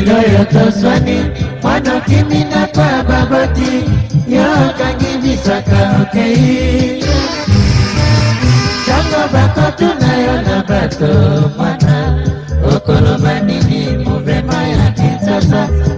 lelo tozwani mwana kimi na twa baboti yokangi misaka okei ntango bakotuna yo na bato mwana okoloba nini muvema ya kinsasa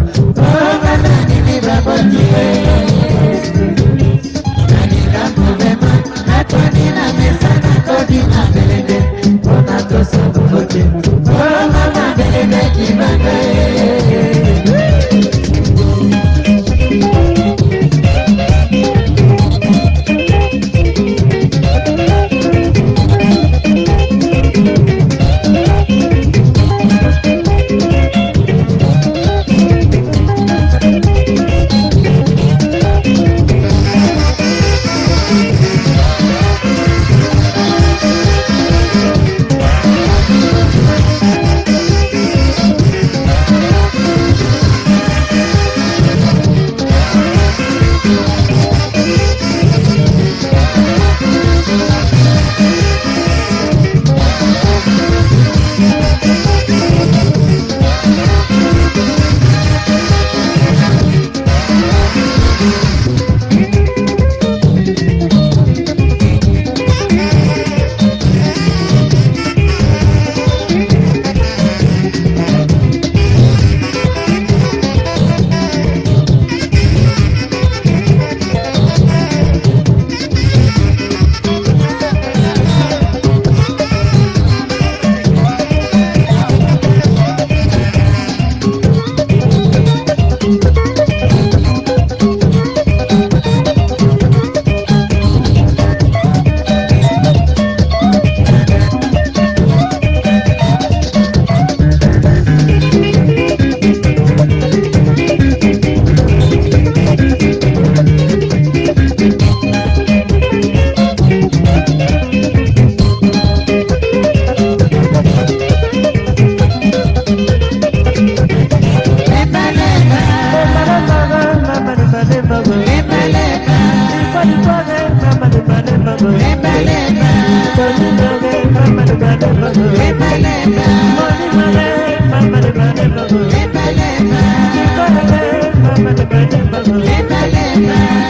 Bye.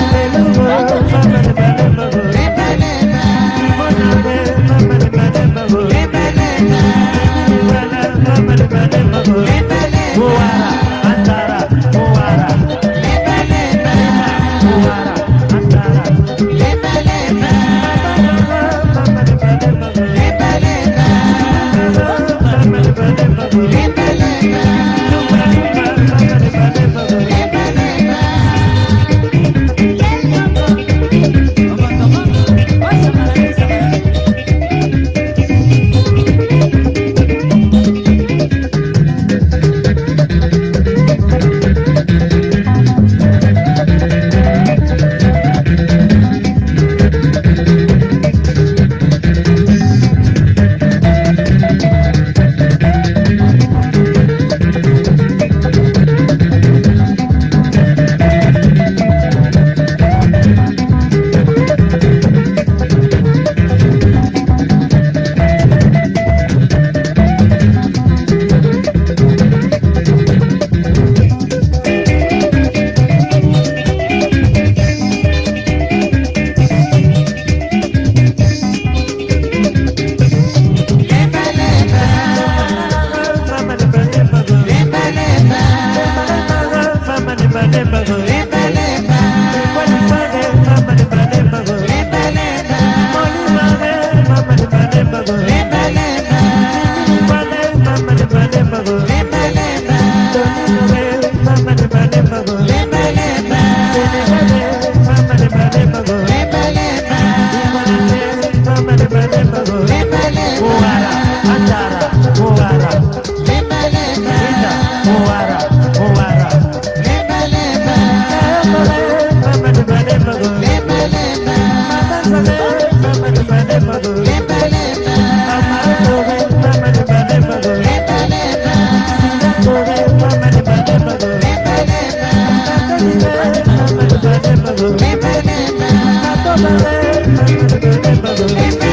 Amen.